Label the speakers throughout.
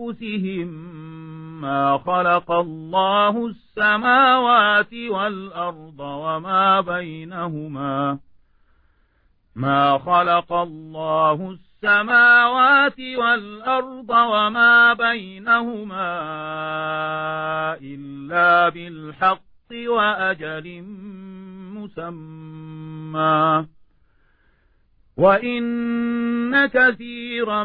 Speaker 1: أنفسهم ما خلق الله السماوات والأرض وما بينهما. ما خلق الله السماوات والأرض وما بينهما إلا بالحق وأجل مسمى. وإن كثيرا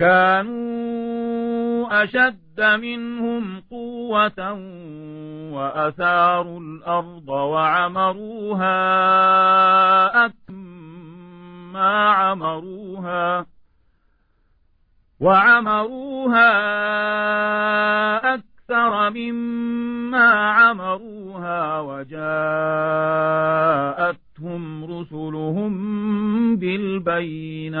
Speaker 1: كانوا أشد منهم قوة وأثاروا الأرض وعمروها أكما عمروها وعمروها أكثر مما عمروها وجاءتهم رسلهم بالبينات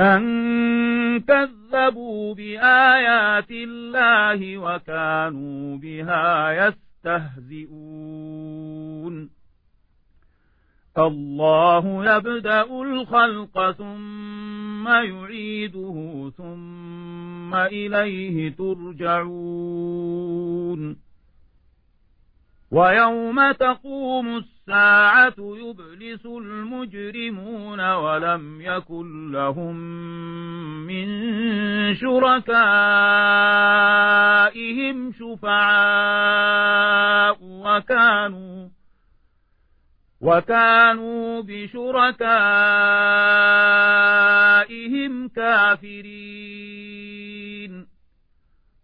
Speaker 1: أن كذبوا بآيات الله وكانوا بها يستهزئون. الله يبدأ الخلق ثم يعيده ثم إليه ترجعون. ويوم تقوم الساعة يبلس المجرمون ولم يكن لهم من شركائهم شفعاء وكانوا وكانوا بشركائهم كافرين.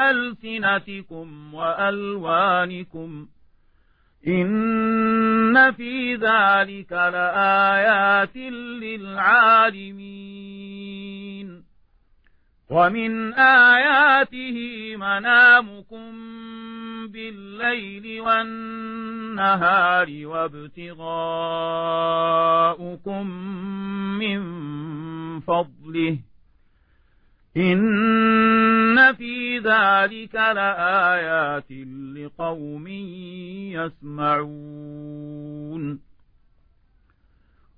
Speaker 1: ألسنتكم وألوانكم إن في ذلك لآيات للعالمين ومن آياته منامكم بالليل والنهار وابتغاؤكم من فضله ذلك لآيات لقوم يسمعون.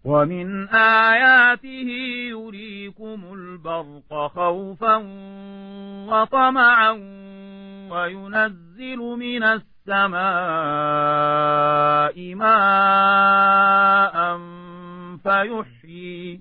Speaker 1: ومن آياته يريكم البرق خوفا وطمعا وينزل من السماء ماء فيحيي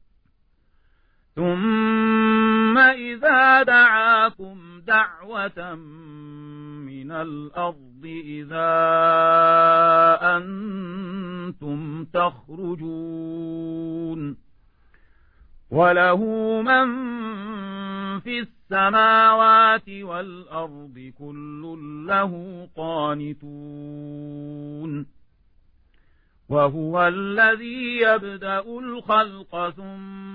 Speaker 1: ثم إذا دعاكم دعوة من الأرض إذا أنتم تخرجون وله من في السماوات والأرض كل له قانتون وهو الذي يبدأ الخلق ثم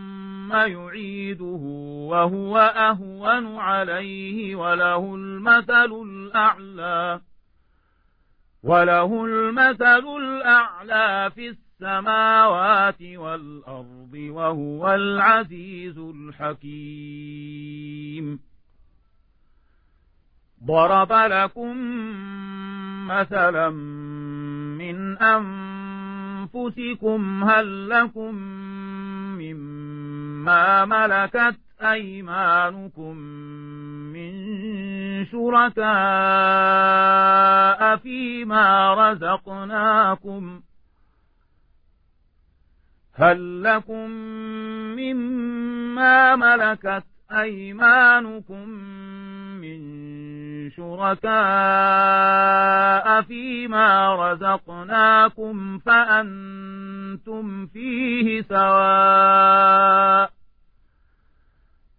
Speaker 1: يعيده وهو أهون عليه وله المثل الأعلى وله المثل الأعلى في السماوات والأرض وهو العزيز الحكيم. ضرب لكم مثلا من أنفسكم هل لكم مما ملكت أيمانكم من شركاء فيما رزقناكم هل لكم مما ملكت أيمانكم من شركاء فيما رزقناكم فأنتم فيه سواء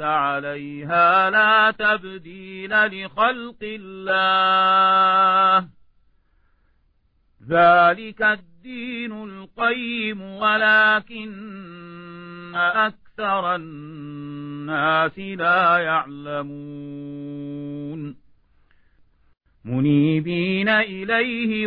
Speaker 1: عليها لا تبديل لخلق الله. ذلك الدين القيم ولكن أكثر الناس لا يعلمون. منيبين إليه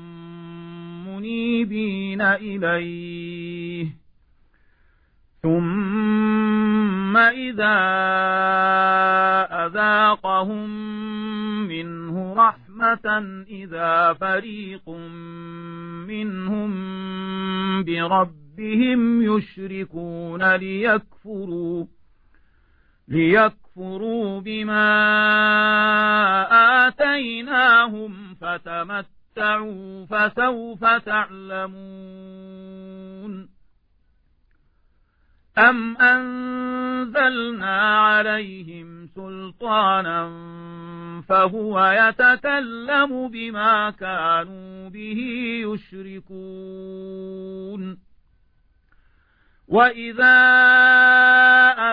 Speaker 1: منيبين إليه. ثم إذا أذاقهم منه رحمة إذا فريق منهم بربهم يشركون ليكفروا ليكفروا بما آتيناهم فتمتعوا فسوف تعلمون أم أنزلنا عليهم سلطانا فهو يتكلم بما كانوا به يشركون وإذا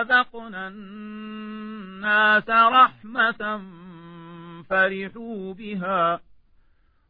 Speaker 1: أذقنا الناس رحمة فرحوا بها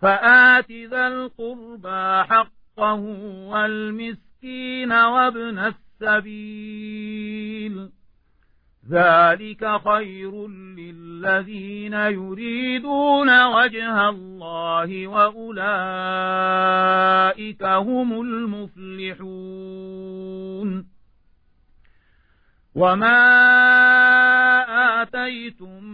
Speaker 1: فآت ذا القربى حقه والمسكين وابن السبيل. ذلك خير للذين يريدون وجه الله وأولئك هم المفلحون. وما آتيتم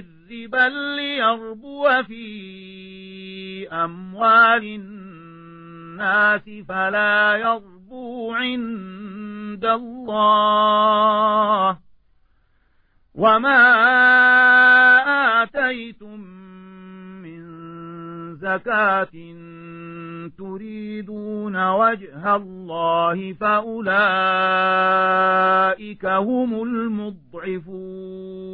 Speaker 1: ربا ليربو في أموال الناس فلا يربو عند الله. وما آتيتم من زكاة تريدون وجه الله فأولئك هم المضعفون.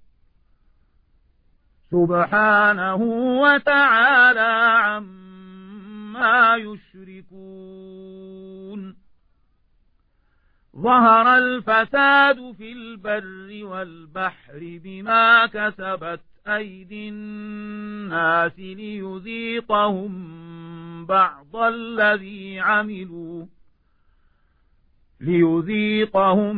Speaker 1: سبحانه وتعالى عما يشركون. ظهر الفساد في البر والبحر بما كسبت أيدي الناس ليذيقهم بعض الذي عملوا ليذيقهم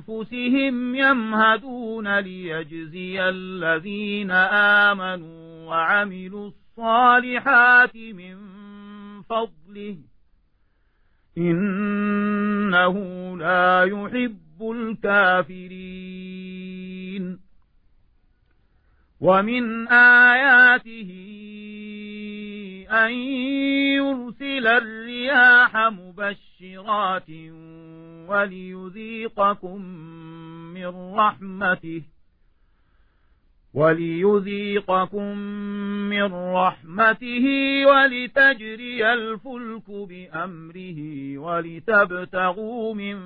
Speaker 1: فلأنفسهم يمهدون ليجزي الذين آمنوا وعملوا الصالحات من فضله. إنه لا يحب الكافرين. ومن آياته أن يرسل الرياح مبشرات وليذيقكم من رحمته وليذيقكم من رحمته ولتجري الفلك بأمره ولتبتغوا من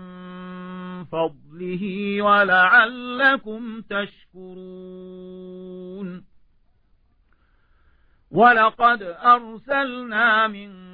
Speaker 1: فضله ولعلكم تشكرون. ولقد أرسلنا من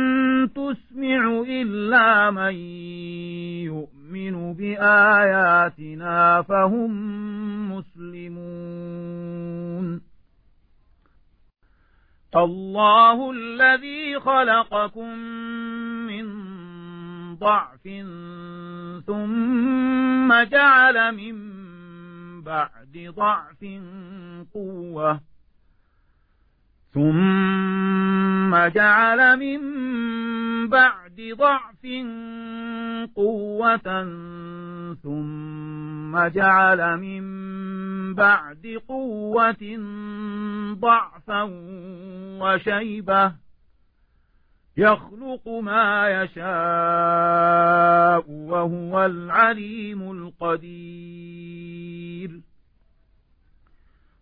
Speaker 1: تسمع إلا من يؤمن بآياتنا فهم مسلمون. الله الذي خلقكم من ضعف ثم جعل من بعد ضعف قوة ثم جعل من بعد ضعف قوة ثم جعل من بعد قوة ضعفا وشيبة يخلق ما يشاء وهو العليم القدير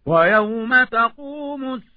Speaker 1: ويوم تقوم